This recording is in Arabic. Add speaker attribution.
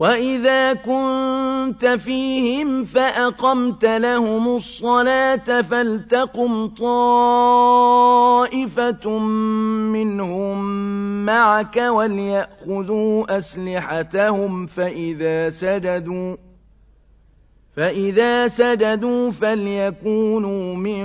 Speaker 1: وَإِذَا كُنتَ فِيهِمْ فَأَقَمْتَ لَهُمُ الصَّلَاةَ فَلْتَقُمْ طَائِفَةٌ مِّنْهُم مَّعَكَ وَلْيَأْخُذُوا أَسْلِحَتَهُمْ فَإِذَا سَجَدُوا فَإِذَا سَجَدُوا فَلْيَكُونُوا مِن